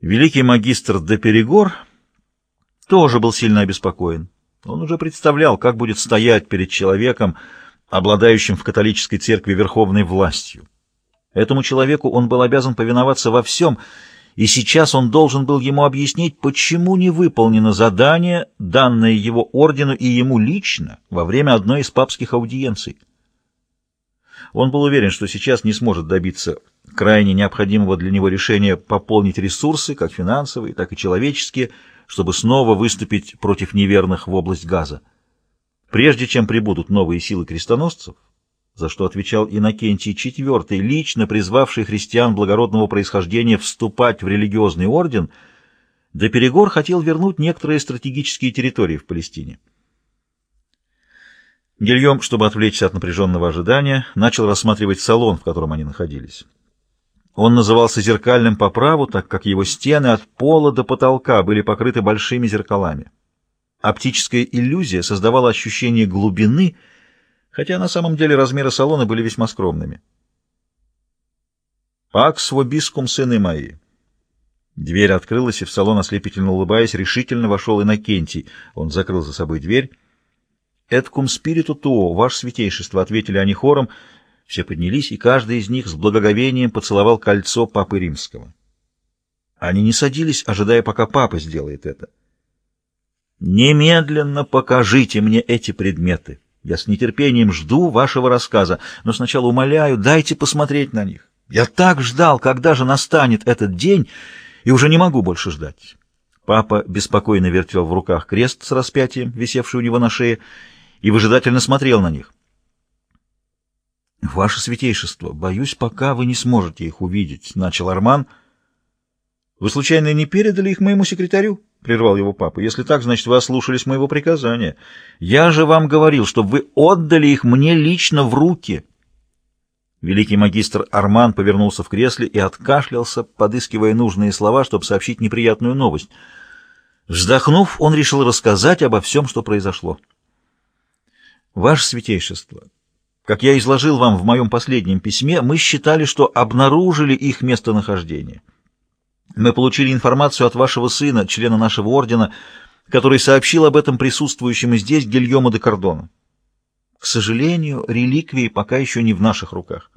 Великий магистр де тоже был сильно обеспокоен. Он уже представлял, как будет стоять перед человеком, обладающим в католической церкви верховной властью. Этому человеку он был обязан повиноваться во всем, и сейчас он должен был ему объяснить, почему не выполнено задание, данное его ордену и ему лично во время одной из папских аудиенций. Он был уверен, что сейчас не сможет добиться крайне необходимого для него решения пополнить ресурсы, как финансовые, так и человеческие, чтобы снова выступить против неверных в область газа. Прежде чем прибудут новые силы крестоносцев, за что отвечал Иннокентий IV, лично призвавший христиан благородного происхождения вступать в религиозный орден, Доперегор хотел вернуть некоторые стратегические территории в Палестине. Гильем, чтобы отвлечься от напряженного ожидания, начал рассматривать салон, в котором они находились. Он назывался зеркальным по праву, так как его стены от пола до потолка были покрыты большими зеркалами. Оптическая иллюзия создавала ощущение глубины, хотя на самом деле размеры салона были весьма скромными. «Пакс вобискум, сыны мои!» Дверь открылась, и в салон, ослепительно улыбаясь, решительно вошел Иннокентий. Он закрыл за собой дверь. «Эткум спириту туо, ваше святейшество», — ответили они хором, — все поднялись, и каждый из них с благоговением поцеловал кольцо Папы Римского. Они не садились, ожидая, пока Папа сделает это. «Немедленно покажите мне эти предметы. Я с нетерпением жду вашего рассказа, но сначала умоляю, дайте посмотреть на них. Я так ждал, когда же настанет этот день, и уже не могу больше ждать». Папа беспокойно вертел в руках крест с распятием, висевший у него на шее, и выжидательно смотрел на них. — Ваше святейшество, боюсь, пока вы не сможете их увидеть, — начал Арман. — Вы, случайно, не передали их моему секретарю? — прервал его папа. — Если так, значит, вы ослушались моего приказания. Я же вам говорил, чтобы вы отдали их мне лично в руки. Великий магистр Арман повернулся в кресле и откашлялся, подыскивая нужные слова, чтобы сообщить неприятную новость. Вздохнув, он решил рассказать обо всем, что произошло. — Ваше святейшество, как я изложил вам в моем последнем письме, мы считали, что обнаружили их местонахождение. Мы получили информацию от вашего сына, члена нашего ордена, который сообщил об этом присутствующему здесь Гильому де Кордону. К сожалению, реликвии пока еще не в наших руках.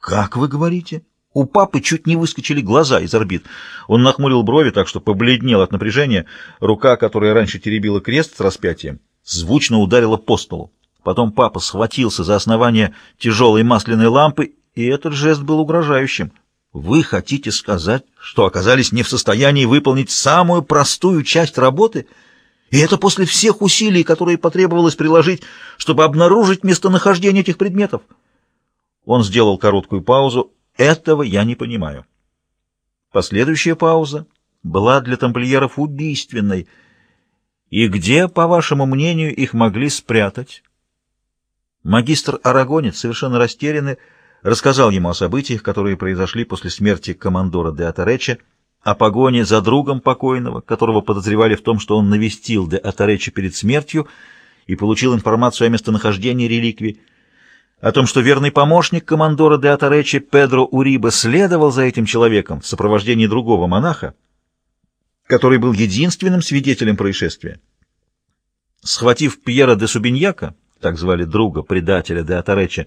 «Как вы говорите?» У папы чуть не выскочили глаза из орбит. Он нахмурил брови так, что побледнел от напряжения. Рука, которая раньше теребила крест с распятием, звучно ударила по столу. Потом папа схватился за основание тяжелой масляной лампы, и этот жест был угрожающим. «Вы хотите сказать, что оказались не в состоянии выполнить самую простую часть работы? И это после всех усилий, которые потребовалось приложить, чтобы обнаружить местонахождение этих предметов?» Он сделал короткую паузу. «Этого я не понимаю». Последующая пауза была для тамплиеров убийственной. «И где, по вашему мнению, их могли спрятать?» Магистр Арагонец, совершенно растерянный, рассказал ему о событиях, которые произошли после смерти командора де Атареча, о погоне за другом покойного, которого подозревали в том, что он навестил де Атареча перед смертью и получил информацию о местонахождении реликвий, о том, что верный помощник командора де Атареча Педро Уриба следовал за этим человеком в сопровождении другого монаха, который был единственным свидетелем происшествия. Схватив Пьера де Субиньяка, так звали друга, предателя де Атареча,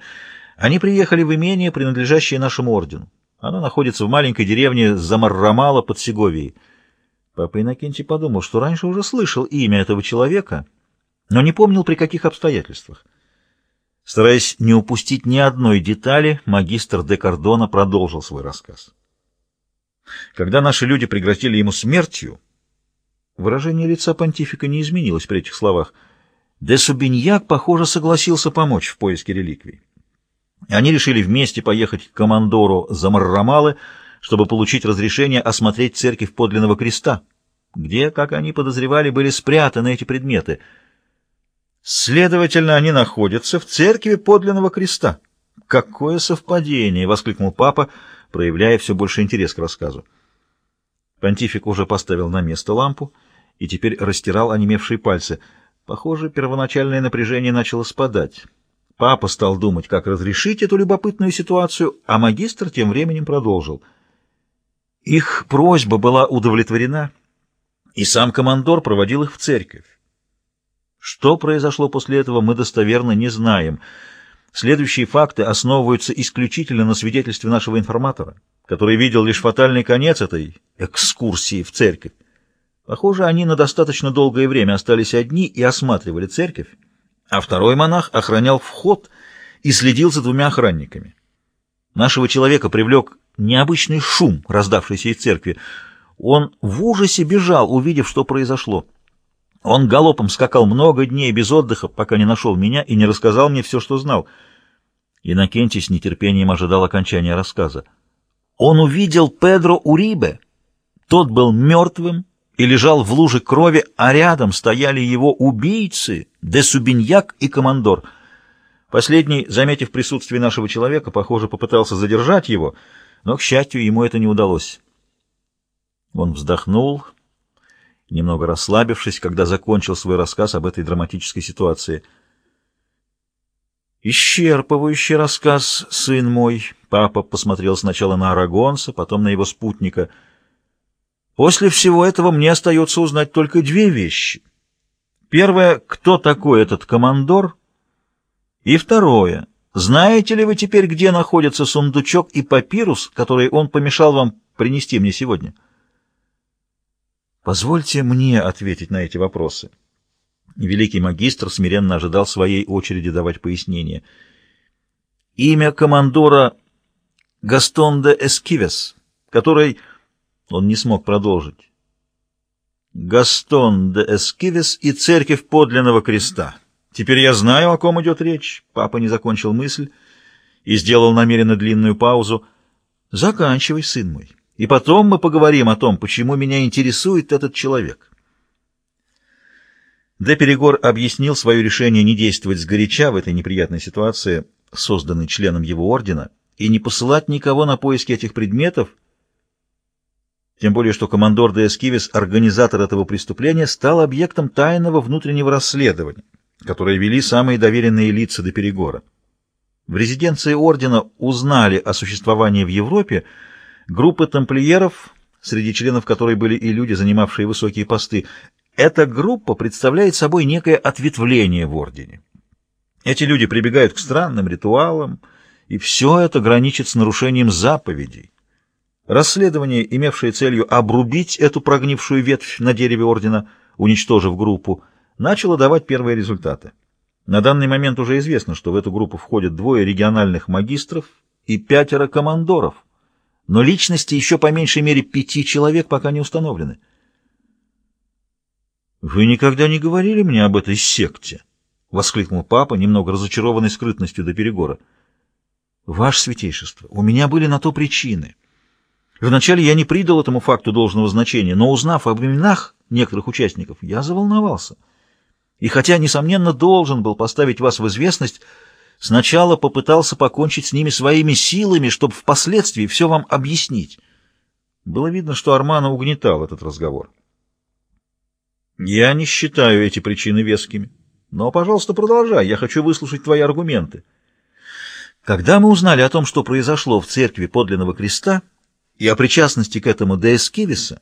они приехали в имение, принадлежащее нашему ордену. Оно находится в маленькой деревне Замаррамала под Сеговией. Папа Иннокентий подумал, что раньше уже слышал имя этого человека, но не помнил, при каких обстоятельствах. Стараясь не упустить ни одной детали, магистр де Кордона продолжил свой рассказ. Когда наши люди пригрозили ему смертью, выражение лица понтифика не изменилось при этих словах — Де Субиньяк, похоже, согласился помочь в поиске реликвий. Они решили вместе поехать к командору Замаррамалы, чтобы получить разрешение осмотреть церковь подлинного креста, где, как они подозревали, были спрятаны эти предметы. Следовательно, они находятся в церкви подлинного креста. «Какое совпадение!» — воскликнул папа, проявляя все больше интерес к рассказу. Понтифик уже поставил на место лампу и теперь растирал онемевшие пальцы — Похоже, первоначальное напряжение начало спадать. Папа стал думать, как разрешить эту любопытную ситуацию, а магистр тем временем продолжил. Их просьба была удовлетворена, и сам командор проводил их в церковь. Что произошло после этого, мы достоверно не знаем. Следующие факты основываются исключительно на свидетельстве нашего информатора, который видел лишь фатальный конец этой экскурсии в церковь. Похоже, они на достаточно долгое время остались одни и осматривали церковь, а второй монах охранял вход и следил за двумя охранниками. Нашего человека привлек необычный шум, раздавшийся из церкви. Он в ужасе бежал, увидев, что произошло. Он галопом скакал много дней без отдыха, пока не нашел меня и не рассказал мне все, что знал. Иннокентий с нетерпением ожидал окончания рассказа. Он увидел Педро Урибе. Тот был мертвым и лежал в луже крови, а рядом стояли его убийцы, де Субиньяк и командор. Последний, заметив присутствие нашего человека, похоже, попытался задержать его, но, к счастью, ему это не удалось. Он вздохнул немного расслабившись, когда закончил свой рассказ об этой драматической ситуации. «Исчерпывающий рассказ, сын мой!» Папа посмотрел сначала на Арагонса, потом на его спутника. «После всего этого мне остается узнать только две вещи. Первое — кто такой этот командор? И второе — знаете ли вы теперь, где находится сундучок и папирус, который он помешал вам принести мне сегодня?» Позвольте мне ответить на эти вопросы. Великий магистр смиренно ожидал своей очереди давать пояснения. Имя командора Гастон де Эскивес, который... Он не смог продолжить. Гастон де Эскивес и церковь подлинного креста. Теперь я знаю, о ком идет речь. Папа не закончил мысль и сделал намеренно длинную паузу. Заканчивай, сын мой. И потом мы поговорим о том, почему меня интересует этот человек. Де Перегор объяснил свое решение не действовать сгоряча в этой неприятной ситуации, созданной членом его ордена, и не посылать никого на поиски этих предметов, тем более что командор де Эскивис, организатор этого преступления, стал объектом тайного внутреннего расследования, которое вели самые доверенные лица до Перегора. В резиденции ордена узнали о существовании в Европе Группа тамплиеров, среди членов которой были и люди, занимавшие высокие посты, эта группа представляет собой некое ответвление в ордене. Эти люди прибегают к странным ритуалам, и все это граничит с нарушением заповедей. Расследование, имевшее целью обрубить эту прогнившую ветвь на дереве ордена, уничтожив группу, начало давать первые результаты. На данный момент уже известно, что в эту группу входят двое региональных магистров и пятеро командоров – но личности еще по меньшей мере пяти человек пока не установлены. «Вы никогда не говорили мне об этой секте?» — воскликнул папа, немного разочарованный скрытностью до перегора. «Ваше святейшество, у меня были на то причины. Вначале я не придал этому факту должного значения, но, узнав об именах некоторых участников, я заволновался. И хотя, несомненно, должен был поставить вас в известность, Сначала попытался покончить с ними своими силами, чтобы впоследствии все вам объяснить. Было видно, что Армана угнетал этот разговор. Я не считаю эти причины вескими. Но, пожалуйста, продолжай, я хочу выслушать твои аргументы. Когда мы узнали о том, что произошло в церкви подлинного креста и о причастности к этому Деэскивиса,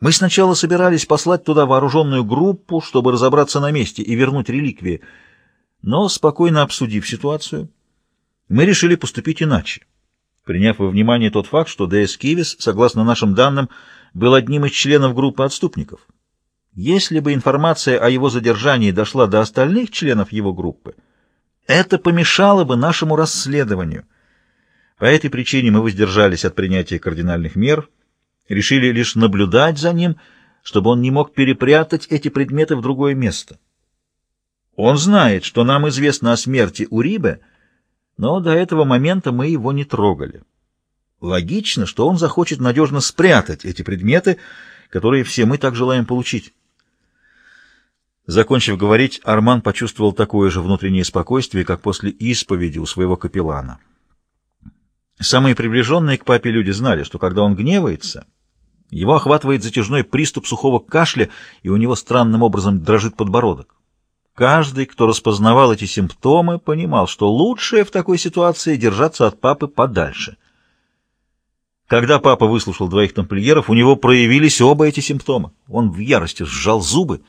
мы сначала собирались послать туда вооруженную группу, чтобы разобраться на месте и вернуть реликвии — но, спокойно обсудив ситуацию, мы решили поступить иначе, приняв во внимание тот факт, что Д.С. Кивис, согласно нашим данным, был одним из членов группы отступников. Если бы информация о его задержании дошла до остальных членов его группы, это помешало бы нашему расследованию. По этой причине мы воздержались от принятия кардинальных мер, решили лишь наблюдать за ним, чтобы он не мог перепрятать эти предметы в другое место. Он знает, что нам известно о смерти Урибе, но до этого момента мы его не трогали. Логично, что он захочет надежно спрятать эти предметы, которые все мы так желаем получить. Закончив говорить, Арман почувствовал такое же внутреннее спокойствие, как после исповеди у своего капеллана. Самые приближенные к папе люди знали, что когда он гневается, его охватывает затяжной приступ сухого кашля, и у него странным образом дрожит подбородок. Каждый, кто распознавал эти симптомы, понимал, что лучшее в такой ситуации держаться от папы подальше. Когда папа выслушал двоих тамплиеров, у него проявились оба эти симптома. Он в ярости сжал зубы